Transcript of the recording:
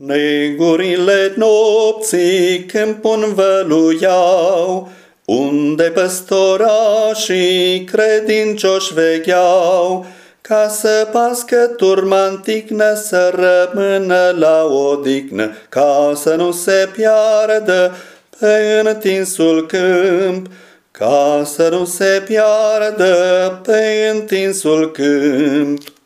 Negurile nopții câmpul văluiau, unde păstorașii credincioși vegheau, ca să pască turma antignă să rămână la odihnă, ca să nu se piardă pe întinsul câmp, ca să nu se piardă pe întinsul câmp.